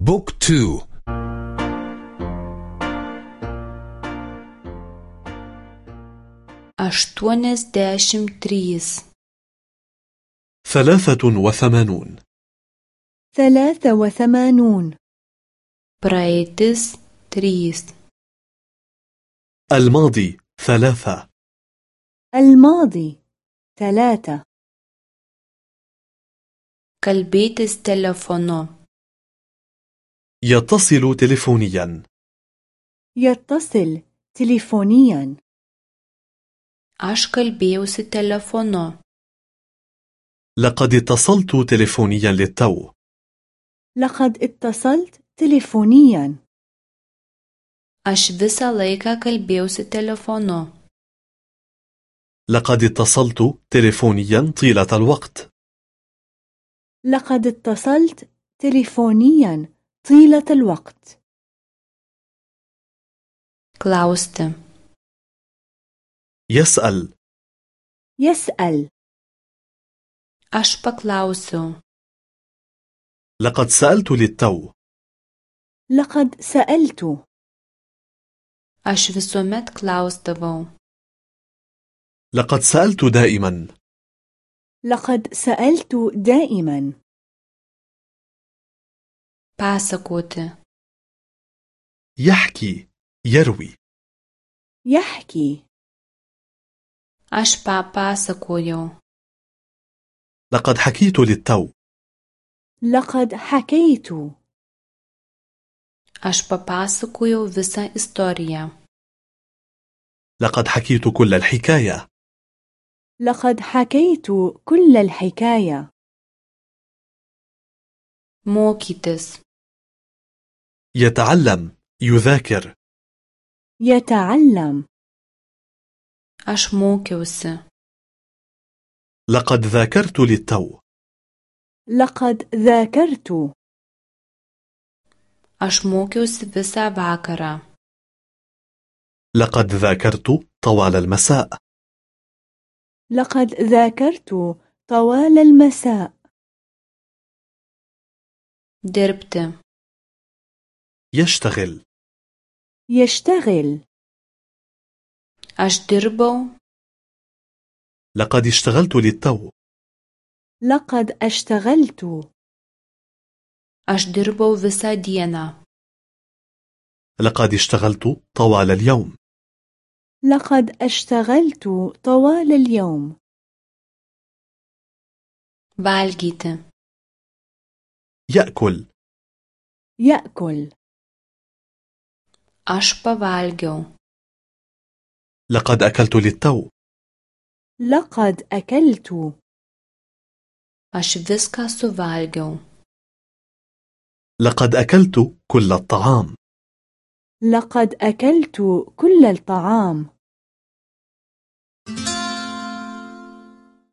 Book two. Aštuoniasdešimt trys. ثلاثة وثمانون. ثلاثة وثمانون. Praeitis trys. الماضي ثلاثة. الماضي ثلاثة. kalbėtis telefonu يتصل تلفونيا يتصل تليفونيا. Aš kalbėjausi telefonu لقد اتصلت تلفونيا للتو. لقد اتصلت تليفونيا. Aš visą laiką kalbėjausi telefonu لقد اتصلت تلفونيا طيلة الوقت. لقد اتصلت تليفونيا. طيلة الوقت. Klausti. يسأل. يسأل. Aš paklausiau لقد سألت للتو. لقد سألت. Aš visuomet klausdavau. لقد سألت دائما. لقد سألت دائما. Pasakoti يحكي يروي. يحكي. Aš papasakojau لقد حكيت للتو. لقد حكيت. Aš papasakojau visą istoriją لقد حكيت كل الحكاية. لقد حكيت كل الحكاية. Mokytis يتعلم يذاكر. يتعلم. aš mokiausi لقد ذاكرت للتو. لقد ذاكرت. aš mokiausi visą vakarą لقد ذاكرت طوال المساء. لقد ذاكرت طوال المساء. dirbti يشتغل. يشتغل. dirbau لقد اشتغلت للتو. لقد أشتغلت. dirbau visą dieną لقد اشتغلت طوال اليوم. لقد أشتغلت طوال اليوم. valgyti يأكل. يأكل. Aš pavalgiau. لقد أكلت للتو. لقد أكلت. Aš viską suvalgiau. لقد أكلت كل الطعام. لقد أكلت كل الطعام.